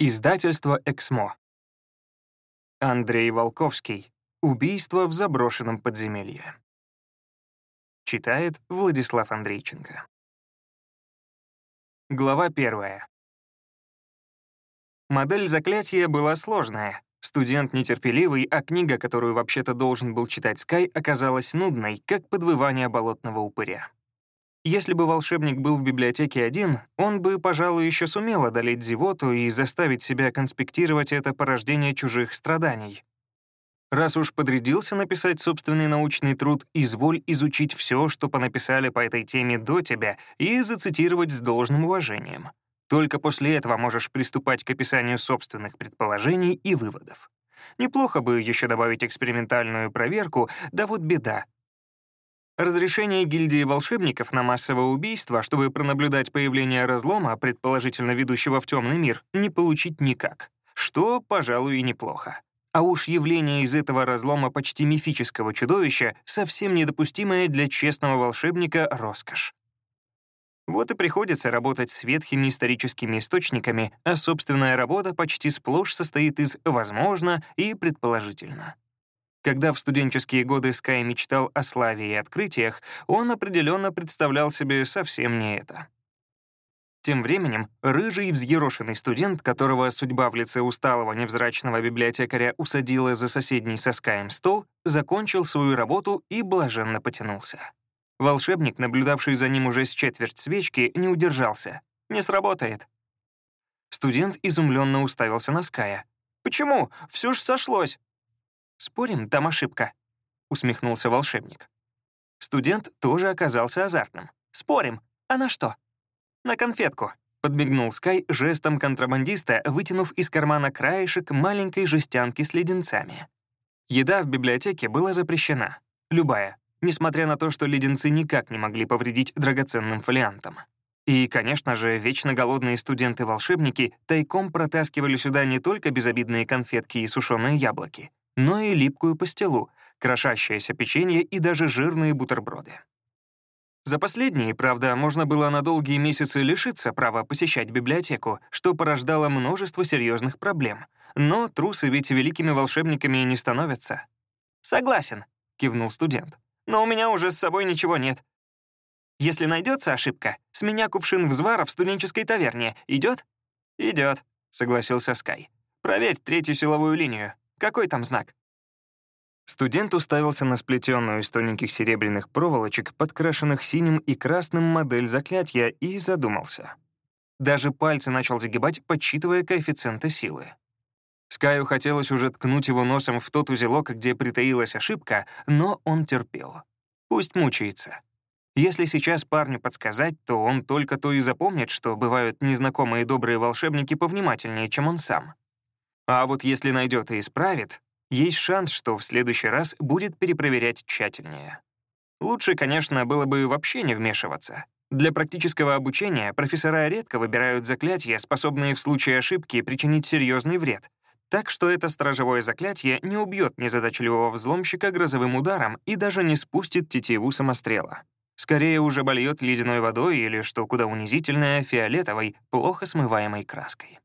Издательство «Эксмо». Андрей Волковский. Убийство в заброшенном подземелье. Читает Владислав Андрейченко. Глава первая. Модель заклятия была сложная. Студент нетерпеливый, а книга, которую вообще-то должен был читать Скай, оказалась нудной, как подвывание болотного упыря. Если бы волшебник был в библиотеке один, он бы, пожалуй, еще сумел одолеть зевоту и заставить себя конспектировать это порождение чужих страданий. Раз уж подрядился написать собственный научный труд, изволь изучить все, что понаписали по этой теме до тебя, и зацитировать с должным уважением. Только после этого можешь приступать к описанию собственных предположений и выводов. Неплохо бы еще добавить экспериментальную проверку, да вот беда, Разрешение гильдии волшебников на массовое убийство, чтобы пронаблюдать появление разлома, предположительно ведущего в темный мир, не получить никак. Что, пожалуй, и неплохо. А уж явление из этого разлома почти мифического чудовища совсем недопустимое для честного волшебника роскошь. Вот и приходится работать с ветхими историческими источниками, а собственная работа почти сплошь состоит из «возможно» и «предположительно». Когда в студенческие годы Скай мечтал о славе и открытиях, он определенно представлял себе совсем не это. Тем временем, рыжий взъерошенный студент, которого судьба в лице усталого невзрачного библиотекаря усадила за соседний со Скаем стол, закончил свою работу и блаженно потянулся. Волшебник, наблюдавший за ним уже с четверть свечки, не удержался. «Не сработает». Студент изумленно уставился на Ская. «Почему? Все ж сошлось!» «Спорим, там ошибка», — усмехнулся волшебник. Студент тоже оказался азартным. «Спорим. А на что?» «На конфетку», — подмигнул Скай жестом контрабандиста, вытянув из кармана краешек маленькой жестянки с леденцами. Еда в библиотеке была запрещена. Любая, несмотря на то, что леденцы никак не могли повредить драгоценным фолиантам. И, конечно же, вечно голодные студенты-волшебники тайком протаскивали сюда не только безобидные конфетки и сушеные яблоки, но и липкую пастилу, крошащееся печенье и даже жирные бутерброды. За последние, правда, можно было на долгие месяцы лишиться права посещать библиотеку, что порождало множество серьезных проблем. Но трусы ведь великими волшебниками не становятся. «Согласен», — кивнул студент. «Но у меня уже с собой ничего нет. Если найдется ошибка, с меня кувшин взвара в студенческой таверне. Идет? Идет, согласился Скай. Проверь третью силовую линию. Какой там знак?» Студент уставился на сплетенную из тоненьких серебряных проволочек, подкрашенных синим и красным модель заклятия, и задумался. Даже пальцы начал загибать, подсчитывая коэффициенты силы. Скаю хотелось уже ткнуть его носом в тот узелок, где притаилась ошибка, но он терпел. Пусть мучается. Если сейчас парню подсказать, то он только то и запомнит, что бывают незнакомые добрые волшебники повнимательнее, чем он сам. А вот если найдет и исправит, есть шанс, что в следующий раз будет перепроверять тщательнее. Лучше, конечно, было бы вообще не вмешиваться. Для практического обучения профессора редко выбирают заклятия, способные в случае ошибки причинить серьезный вред. Так что это стражевое заклятие не убьет незадачливого взломщика грозовым ударом и даже не спустит тетиву самострела. Скорее уже больет ледяной водой или, что куда унизительное, фиолетовой, плохо смываемой краской.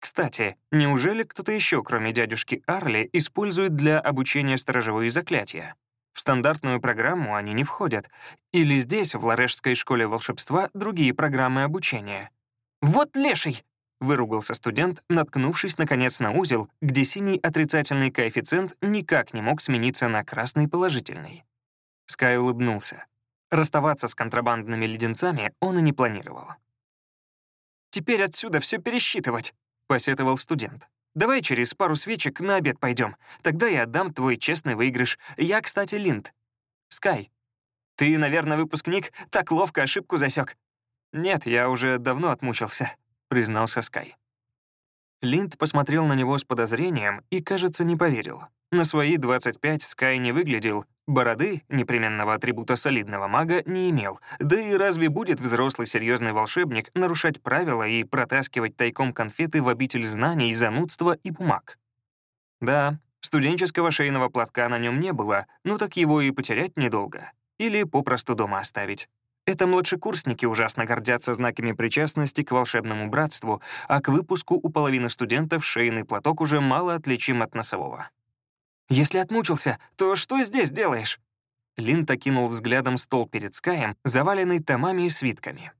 Кстати, неужели кто-то еще, кроме дядюшки Арли, использует для обучения сторожевые заклятия? В стандартную программу они не входят. Или здесь, в Ларешской школе волшебства, другие программы обучения. «Вот леший!» — выругался студент, наткнувшись, наконец, на узел, где синий отрицательный коэффициент никак не мог смениться на красный положительный. Скай улыбнулся. Расставаться с контрабандными леденцами он и не планировал. «Теперь отсюда все пересчитывать», посетовал студент. «Давай через пару свечек на обед пойдем. Тогда я отдам твой честный выигрыш. Я, кстати, Линд. Скай. Ты, наверное, выпускник, так ловко ошибку засек. «Нет, я уже давно отмучился», — признался Скай. Линд посмотрел на него с подозрением и, кажется, не поверил. На свои 25 Скай не выглядел, бороды, непременного атрибута солидного мага, не имел. Да и разве будет взрослый серьезный волшебник нарушать правила и протаскивать тайком конфеты в обитель знаний, занудства и бумаг? Да, студенческого шейного платка на нем не было, но так его и потерять недолго. Или попросту дома оставить. Это младшекурсники ужасно гордятся знаками причастности к волшебному братству, а к выпуску у половины студентов шейный платок уже мало отличим от носового. «Если отмучился, то что здесь делаешь?» Линд окинул взглядом стол перед Скаем, заваленный томами и свитками.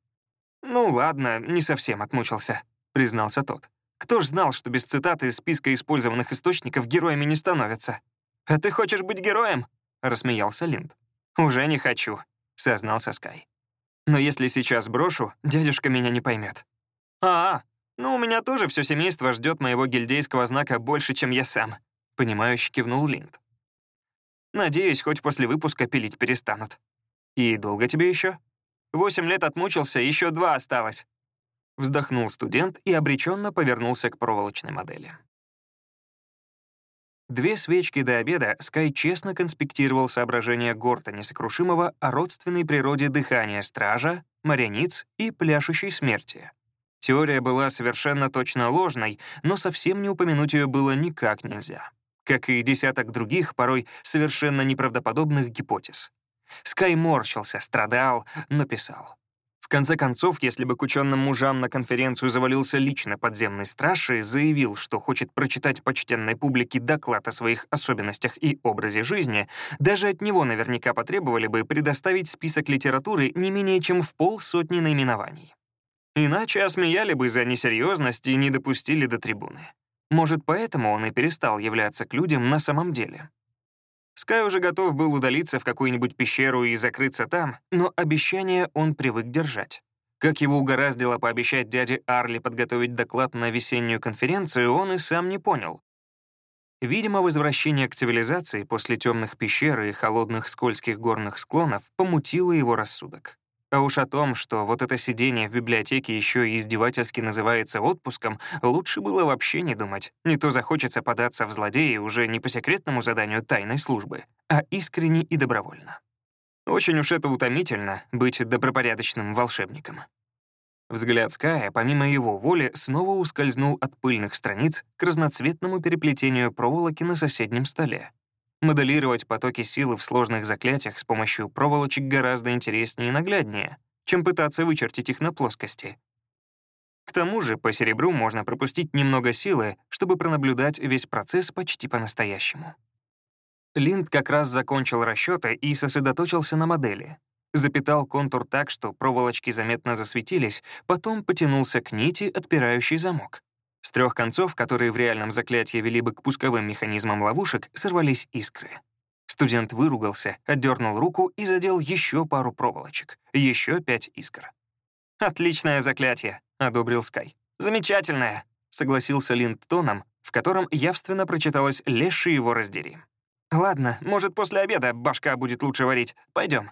«Ну ладно, не совсем отмучился», — признался тот. «Кто ж знал, что без цитаты из списка использованных источников героями не становятся?» «А ты хочешь быть героем?» — рассмеялся Линд. «Уже не хочу», — сознался Скай. «Но если сейчас брошу, дядюшка меня не поймет. «А, ну у меня тоже все семейство ждет моего гильдейского знака больше, чем я сам», — понимающе кивнул Линд. «Надеюсь, хоть после выпуска пилить перестанут». «И долго тебе еще? Восемь лет отмучился, еще два осталось». Вздохнул студент и обреченно повернулся к проволочной модели. Две свечки до обеда Скай честно конспектировал соображения Горта Несокрушимого о родственной природе дыхания стража, моряниц и пляшущей смерти. Теория была совершенно точно ложной, но совсем не упомянуть ее было никак нельзя. Как и десяток других, порой совершенно неправдоподобных гипотез. Скай морщился, страдал, но писал конце концов, если бы к ученым мужам на конференцию завалился лично подземный страж и заявил, что хочет прочитать почтенной публике доклад о своих особенностях и образе жизни, даже от него наверняка потребовали бы предоставить список литературы не менее чем в полсотни наименований. Иначе осмеяли бы за несерьезность и не допустили до трибуны. Может, поэтому он и перестал являться к людям на самом деле. Скай уже готов был удалиться в какую-нибудь пещеру и закрыться там, но обещание он привык держать. Как его угораздило пообещать дяде Арли подготовить доклад на весеннюю конференцию, он и сам не понял. Видимо, возвращение к цивилизации после темных пещер и холодных скользких горных склонов помутило его рассудок. А уж о том, что вот это сидение в библиотеке еще и издевательски называется отпуском, лучше было вообще не думать. Не то захочется податься в злодеи уже не по секретному заданию тайной службы, а искренне и добровольно. Очень уж это утомительно — быть добропорядочным волшебником. Взгляд Ская, помимо его воли, снова ускользнул от пыльных страниц к разноцветному переплетению проволоки на соседнем столе. Моделировать потоки силы в сложных заклятиях с помощью проволочек гораздо интереснее и нагляднее, чем пытаться вычертить их на плоскости. К тому же по серебру можно пропустить немного силы, чтобы пронаблюдать весь процесс почти по-настоящему. Линд как раз закончил расчеты и сосредоточился на модели. Запитал контур так, что проволочки заметно засветились, потом потянулся к нити, отпирающей замок. С трех концов, которые в реальном заклятии вели бы к пусковым механизмам ловушек, сорвались искры. Студент выругался, отдернул руку и задел еще пару проволочек. Еще пять искр. «Отличное заклятие», — одобрил Скай. «Замечательное», — согласился Линд тоном, в котором явственно прочиталось «леший его раздери». «Ладно, может, после обеда башка будет лучше варить. Пойдем.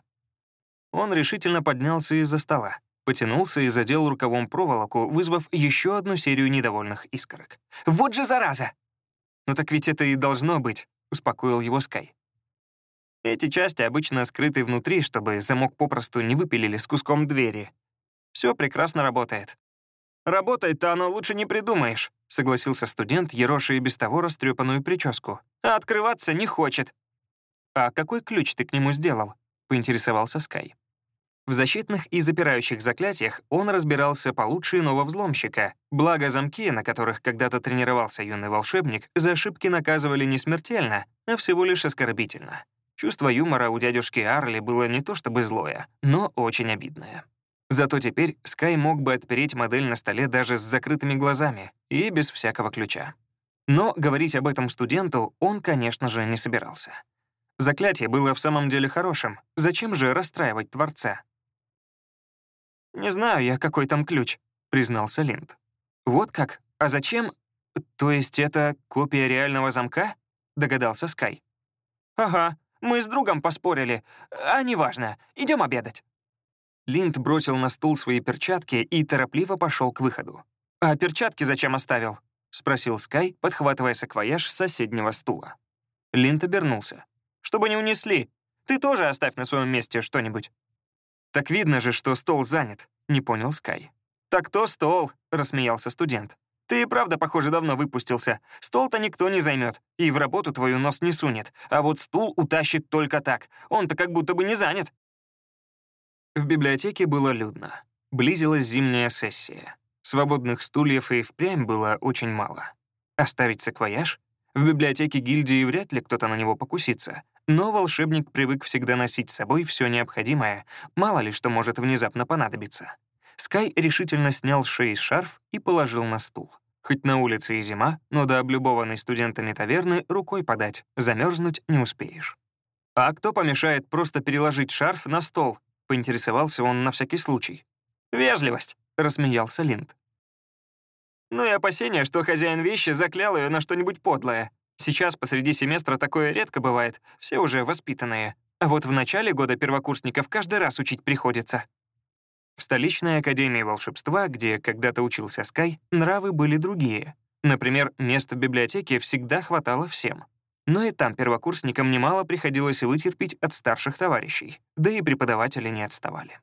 Он решительно поднялся из-за стола потянулся и задел рукавом проволоку, вызвав еще одну серию недовольных искорок. «Вот же зараза!» «Ну так ведь это и должно быть», — успокоил его Скай. Эти части обычно скрыты внутри, чтобы замок попросту не выпилили с куском двери. Все прекрасно работает. «Работает-то оно лучше не придумаешь», — согласился студент, ероша и без того растрепанную прическу. «А открываться не хочет». «А какой ключ ты к нему сделал?» — поинтересовался Скай. В защитных и запирающих заклятиях он разбирался получше иного взломщика, благо замки, на которых когда-то тренировался юный волшебник, за ошибки наказывали не смертельно, а всего лишь оскорбительно. Чувство юмора у дядюшки Арли было не то чтобы злое, но очень обидное. Зато теперь Скай мог бы отпереть модель на столе даже с закрытыми глазами и без всякого ключа. Но говорить об этом студенту он, конечно же, не собирался. Заклятие было в самом деле хорошим. Зачем же расстраивать Творца? «Не знаю я, какой там ключ», — признался Линд. «Вот как? А зачем? То есть это копия реального замка?» — догадался Скай. «Ага, мы с другом поспорили. А неважно, идем обедать». Линд бросил на стул свои перчатки и торопливо пошел к выходу. «А перчатки зачем оставил?» — спросил Скай, подхватывая саквояж с соседнего стула. Линд обернулся. «Чтобы не унесли. Ты тоже оставь на своем месте что-нибудь». «Так видно же, что стол занят», — не понял Скай. «Так то стол», — рассмеялся студент. «Ты и правда, похоже, давно выпустился. Стол-то никто не займет, и в работу твою нос не сунет. А вот стул утащит только так. Он-то как будто бы не занят». В библиотеке было людно. Близилась зимняя сессия. Свободных стульев и впрямь было очень мало. Оставить саквояж? В библиотеке гильдии вряд ли кто-то на него покусится, но волшебник привык всегда носить с собой все необходимое, мало ли что может внезапно понадобиться. Скай решительно снял с шеи шарф и положил на стул. Хоть на улице и зима, но до облюбованной студентами таверны рукой подать, замерзнуть не успеешь. «А кто помешает просто переложить шарф на стол?» — поинтересовался он на всякий случай. «Вежливость», — рассмеялся Линд. «Ну и опасение, что хозяин вещи заклял ее на что-нибудь подлое. Сейчас посреди семестра такое редко бывает, все уже воспитанные. А вот в начале года первокурсников каждый раз учить приходится». В столичной академии волшебства, где когда-то учился Скай, нравы были другие. Например, места в библиотеке всегда хватало всем. Но и там первокурсникам немало приходилось вытерпеть от старших товарищей, да и преподаватели не отставали.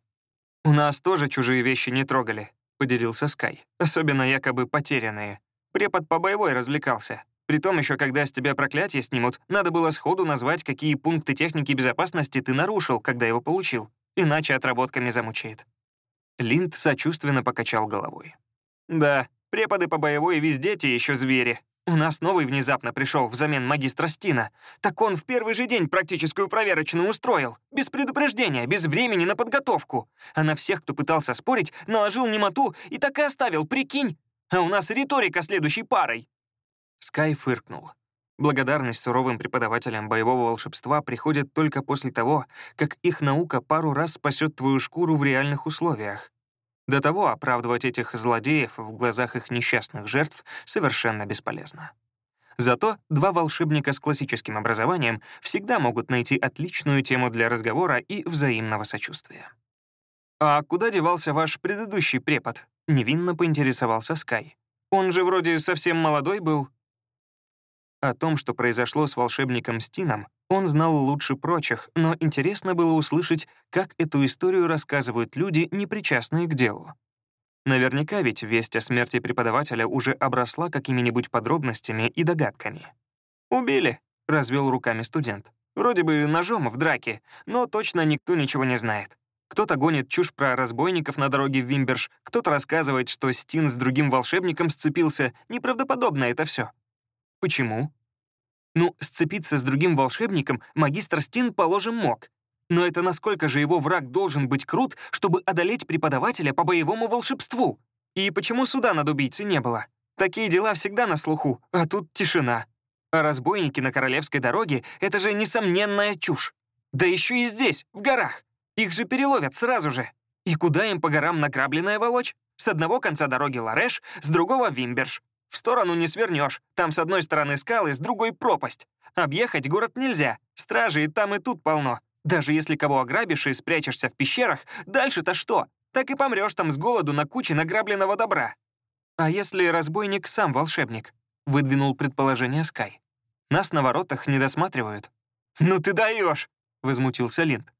«У нас тоже чужие вещи не трогали», — поделился Скай, особенно якобы потерянные. Препод по боевой развлекался. Притом еще когда с тебя проклятие снимут, надо было сходу назвать, какие пункты техники безопасности ты нарушил, когда его получил. Иначе отработками замучает. Линд сочувственно покачал головой. «Да, преподы по боевой везде те еще звери. У нас новый внезапно пришел взамен магистра Стина. Так он в первый же день практическую проверочную устроил. Без предупреждения, без времени на подготовку. А на всех, кто пытался спорить, наложил немоту и так и оставил, прикинь. А у нас риторика следующей парой. Скай фыркнул. Благодарность суровым преподавателям боевого волшебства приходит только после того, как их наука пару раз спасет твою шкуру в реальных условиях. До того оправдывать этих злодеев в глазах их несчастных жертв совершенно бесполезно. Зато два волшебника с классическим образованием всегда могут найти отличную тему для разговора и взаимного сочувствия. «А куда девался ваш предыдущий препод?» — невинно поинтересовался Скай. «Он же вроде совсем молодой был». О том, что произошло с волшебником Стином, он знал лучше прочих, но интересно было услышать, как эту историю рассказывают люди, не причастные к делу. Наверняка ведь весть о смерти преподавателя уже обросла какими-нибудь подробностями и догадками. «Убили», — развел руками студент. «Вроде бы ножом в драке, но точно никто ничего не знает. Кто-то гонит чушь про разбойников на дороге в Вимберж, кто-то рассказывает, что Стин с другим волшебником сцепился. Неправдоподобно это все. Почему? Ну, сцепиться с другим волшебником магистр Стин, положим, мог. Но это насколько же его враг должен быть крут, чтобы одолеть преподавателя по боевому волшебству? И почему суда над убийцей не было? Такие дела всегда на слуху, а тут тишина. А разбойники на Королевской дороге — это же несомненная чушь. Да еще и здесь, в горах. Их же переловят сразу же. И куда им по горам награбленное волочь? С одного конца дороги Лареш, с другого — Вимберж. В сторону не свернешь. Там с одной стороны скалы, с другой пропасть. Объехать город нельзя. Стражи и там, и тут полно. Даже если кого ограбишь и спрячешься в пещерах, дальше-то что? Так и помрешь там с голоду на куче награбленного добра. А если разбойник сам волшебник? Выдвинул предположение Скай. Нас на воротах не досматривают. «Ну ты даешь! возмутился Линд.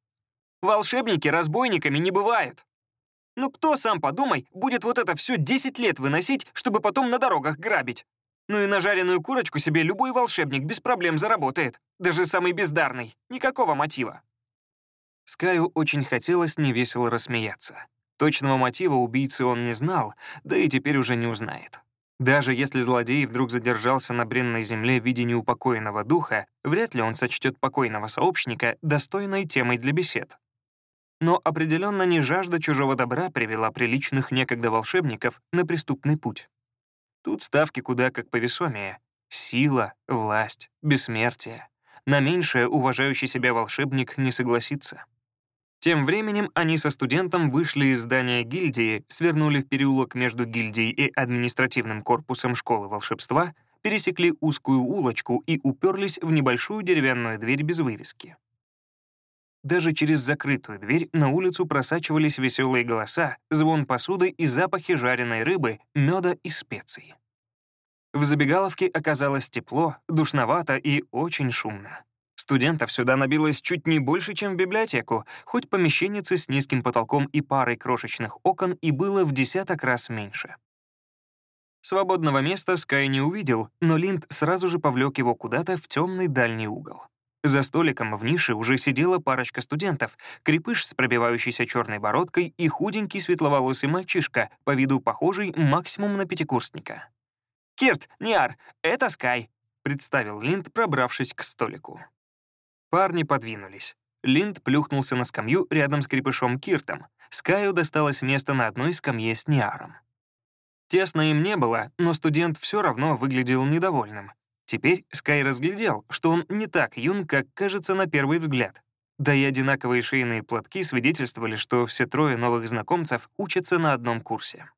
«Волшебники разбойниками не бывают!» Ну кто, сам подумай, будет вот это все 10 лет выносить, чтобы потом на дорогах грабить? Ну и на жареную курочку себе любой волшебник без проблем заработает. Даже самый бездарный. Никакого мотива. Скаю очень хотелось невесело рассмеяться. Точного мотива убийцы он не знал, да и теперь уже не узнает. Даже если злодей вдруг задержался на бренной земле в виде неупокоенного духа, вряд ли он сочтет покойного сообщника достойной темой для бесед. Но определенно не жажда чужого добра привела приличных некогда волшебников на преступный путь. Тут ставки куда как повесомее. Сила, власть, бессмертие. На меньшее уважающий себя волшебник не согласится. Тем временем они со студентом вышли из здания гильдии, свернули в переулок между гильдией и административным корпусом школы волшебства, пересекли узкую улочку и уперлись в небольшую деревянную дверь без вывески. Даже через закрытую дверь на улицу просачивались веселые голоса, звон посуды и запахи жареной рыбы, меда и специй. В забегаловке оказалось тепло, душновато и очень шумно. Студентов сюда набилось чуть не больше, чем в библиотеку, хоть помещенницы с низким потолком и парой крошечных окон и было в десяток раз меньше. Свободного места Скай не увидел, но Линд сразу же повлек его куда-то в темный дальний угол. За столиком в нише уже сидела парочка студентов, крепыш с пробивающейся черной бородкой и худенький светловолосый мальчишка, по виду похожий максимум на пятикурсника. «Кирт, Ниар, это Скай», — представил Линд, пробравшись к столику. Парни подвинулись. Линд плюхнулся на скамью рядом с крепышом Киртом. Скаю досталось место на одной скамье с Ниаром. Тесно им не было, но студент все равно выглядел недовольным. Теперь Скай разглядел, что он не так юн, как кажется на первый взгляд. Да и одинаковые шейные платки свидетельствовали, что все трое новых знакомцев учатся на одном курсе.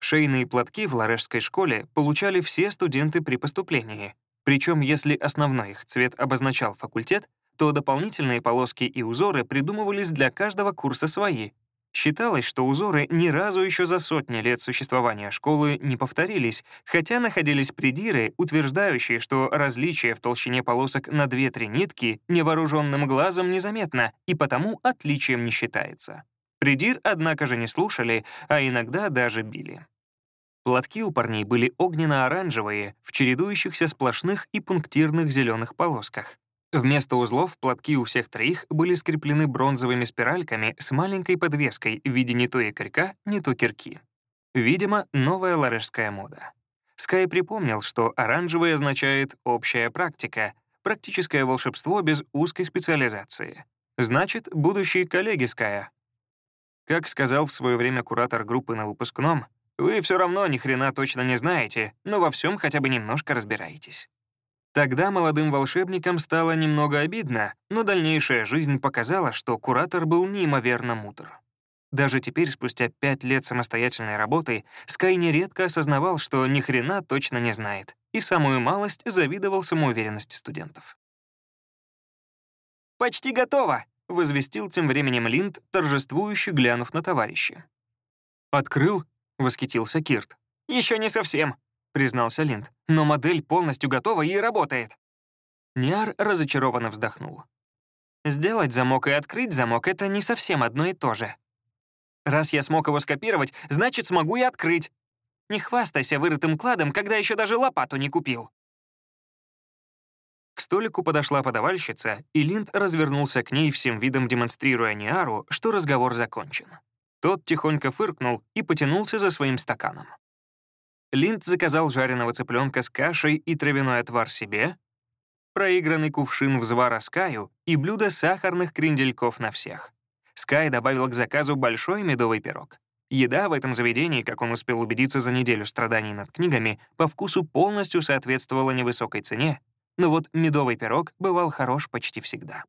Шейные платки в ларешской школе получали все студенты при поступлении, причем если основной их цвет обозначал факультет, то дополнительные полоски и узоры придумывались для каждого курса свои. Считалось, что узоры ни разу еще за сотни лет существования школы не повторились, хотя находились придиры, утверждающие, что различие в толщине полосок на 2-3 нитки невооруженным глазом незаметно и потому отличием не считается. Придир, однако же, не слушали, а иногда даже били. Платки у парней были огненно-оранжевые, в чередующихся сплошных и пунктирных зеленых полосках. Вместо узлов платки у всех троих были скреплены бронзовыми спиральками с маленькой подвеской в виде не то якорька, не то кирки. Видимо, новая ларешская мода. Скай припомнил, что оранжевый означает «общая практика», практическое волшебство без узкой специализации. Значит, будущие коллеги Ская. Как сказал в свое время куратор группы на выпускном, вы все равно ни хрена точно не знаете, но во всем хотя бы немножко разбираетесь. Тогда молодым волшебникам стало немного обидно, но дальнейшая жизнь показала, что куратор был неимоверно мудр. Даже теперь, спустя пять лет самостоятельной работы, Скай нередко осознавал, что ни хрена точно не знает, и самую малость завидовал самоуверенности студентов. «Почти готово!» — возвестил тем временем Линд, торжествующе глянув на товарища. «Открыл?» — восхитился Кирт. Еще не совсем», — признался Линд. «Но модель полностью готова и работает». Ниар разочарованно вздохнул. «Сделать замок и открыть замок — это не совсем одно и то же. Раз я смог его скопировать, значит, смогу и открыть. Не хвастайся вырытым кладом, когда еще даже лопату не купил». К столику подошла подавальщица, и Линд развернулся к ней всем видом демонстрируя Ниару, что разговор закончен. Тот тихонько фыркнул и потянулся за своим стаканом. Линд заказал жареного цыпленка с кашей и травяной отвар себе, проигранный кувшин взвара Скаю и блюдо сахарных крендельков на всех. Скай добавил к заказу большой медовый пирог. Еда в этом заведении, как он успел убедиться за неделю страданий над книгами, по вкусу полностью соответствовала невысокой цене, но вот медовый пирог бывал хорош почти всегда.